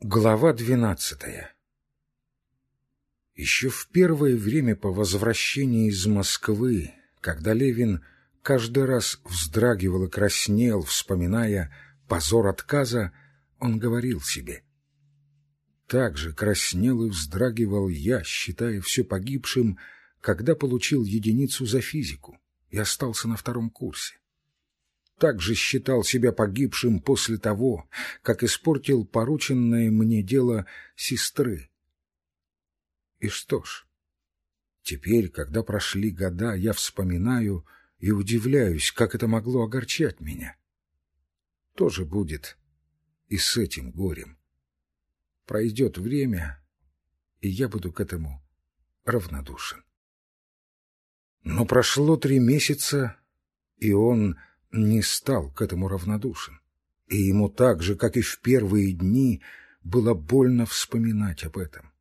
Глава двенадцатая Еще в первое время по возвращении из Москвы, когда Левин каждый раз вздрагивал и краснел, вспоминая позор отказа, он говорил себе. Так же краснел и вздрагивал я, считая все погибшим, когда получил единицу за физику и остался на втором курсе также считал себя погибшим после того, как испортил порученное мне дело сестры. И что ж, теперь, когда прошли года, я вспоминаю и удивляюсь, как это могло огорчать меня. Тоже будет и с этим горем. Пройдет время, и я буду к этому равнодушен. Но прошло три месяца, и он не стал к этому равнодушен. И ему так же, как и в первые дни, было больно вспоминать об этом.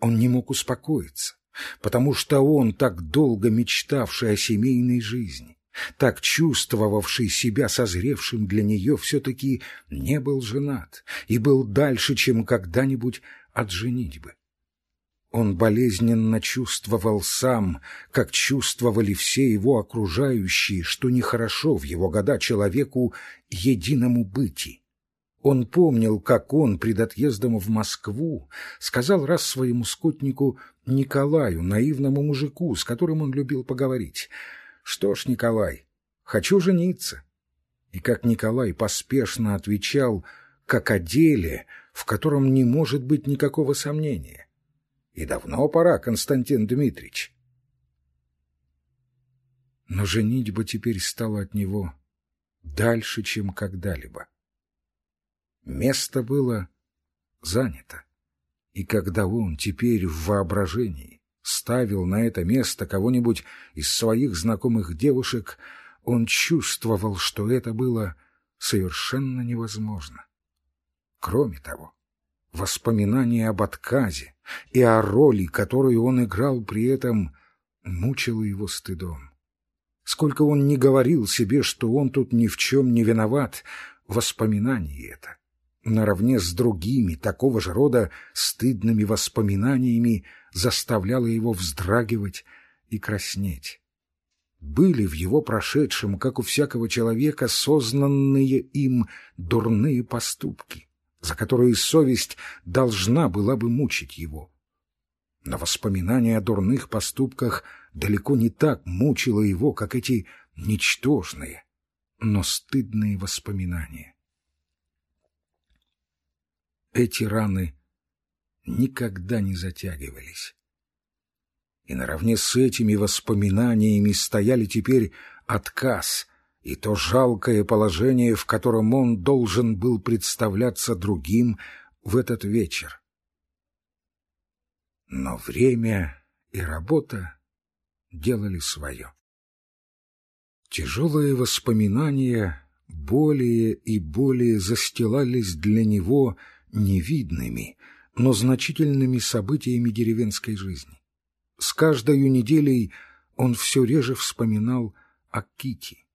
Он не мог успокоиться, потому что он, так долго мечтавший о семейной жизни, так чувствовавший себя созревшим для нее, все-таки не был женат и был дальше, чем когда-нибудь от женитьбы. Он болезненно чувствовал сам, как чувствовали все его окружающие, что нехорошо в его года человеку единому быти. Он помнил, как он пред отъездом в Москву сказал раз своему скотнику Николаю, наивному мужику, с которым он любил поговорить, «Что ж, Николай, хочу жениться». И как Николай поспешно отвечал, как о деле, в котором не может быть никакого сомнения. И давно пора, Константин Дмитриевич. Но женитьба теперь стала от него дальше, чем когда-либо. Место было занято, и когда он теперь в воображении ставил на это место кого-нибудь из своих знакомых девушек, он чувствовал, что это было совершенно невозможно. Кроме того, Воспоминание об отказе и о роли, которую он играл при этом, мучило его стыдом. Сколько он не говорил себе, что он тут ни в чем не виноват, воспоминание это, наравне с другими такого же рода стыдными воспоминаниями, заставляло его вздрагивать и краснеть. Были в его прошедшем, как у всякого человека, сознанные им дурные поступки за которые совесть должна была бы мучить его. Но воспоминание о дурных поступках далеко не так мучило его, как эти ничтожные, но стыдные воспоминания. Эти раны никогда не затягивались. И наравне с этими воспоминаниями стояли теперь отказ — и то жалкое положение, в котором он должен был представляться другим в этот вечер. Но время и работа делали свое. Тяжелые воспоминания более и более застилались для него невидными, но значительными событиями деревенской жизни. С каждой неделей он все реже вспоминал о Кити.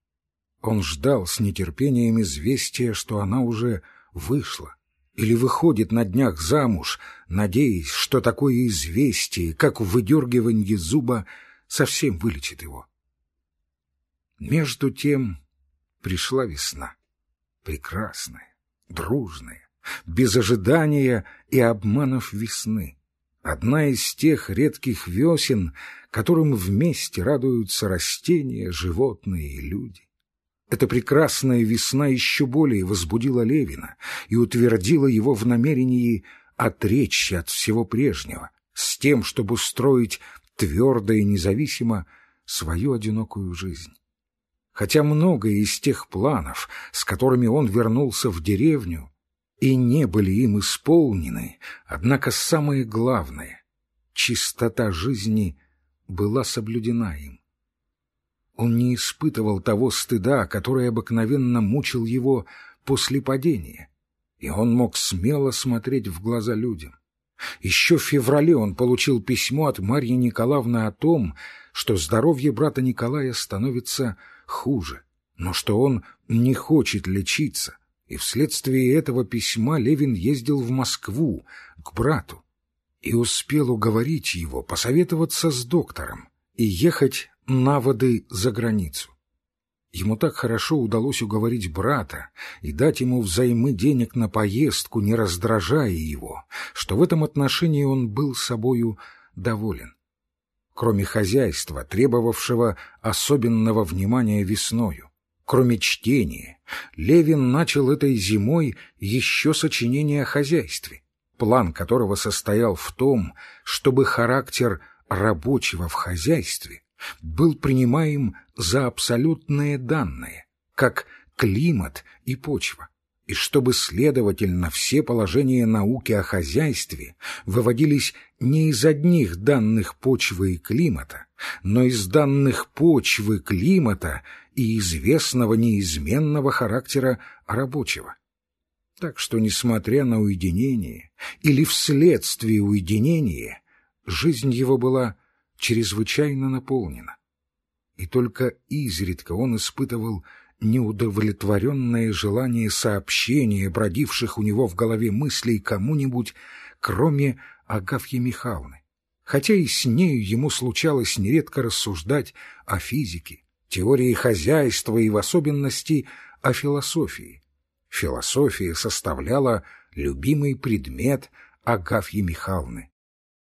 Он ждал с нетерпением известия, что она уже вышла или выходит на днях замуж, надеясь, что такое известие, как в выдергивании зуба, совсем вылечит его. Между тем пришла весна, прекрасная, дружная, без ожидания и обманов весны. Одна из тех редких весен, которым вместе радуются растения, животные и люди. Эта прекрасная весна еще более возбудила Левина и утвердила его в намерении отречься от всего прежнего, с тем, чтобы устроить твердо и независимо свою одинокую жизнь. Хотя многое из тех планов, с которыми он вернулся в деревню, и не были им исполнены, однако самое главное — чистота жизни была соблюдена им. Он не испытывал того стыда, который обыкновенно мучил его после падения, и он мог смело смотреть в глаза людям. Еще в феврале он получил письмо от Марьи Николаевны о том, что здоровье брата Николая становится хуже, но что он не хочет лечиться и вследствие этого письма Левин ездил в Москву к брату и успел уговорить его посоветоваться с доктором и ехать на воды за границу. Ему так хорошо удалось уговорить брата и дать ему взаймы денег на поездку, не раздражая его, что в этом отношении он был собою доволен. Кроме хозяйства, требовавшего особенного внимания весною, кроме чтения, Левин начал этой зимой еще сочинение о хозяйстве, план которого состоял в том, чтобы характер рабочего в хозяйстве был принимаем за абсолютные данные, как климат и почва, и чтобы, следовательно, все положения науки о хозяйстве выводились не из одних данных почвы и климата, но из данных почвы, климата и известного неизменного характера рабочего. Так что, несмотря на уединение или вследствие уединения, жизнь его была чрезвычайно наполнена. И только изредка он испытывал неудовлетворенное желание сообщения, бродивших у него в голове мыслей кому-нибудь, кроме Агафьи Михайловны. Хотя и с нею ему случалось нередко рассуждать о физике, теории хозяйства и в особенности о философии. Философия составляла любимый предмет Агафьи Михайловны.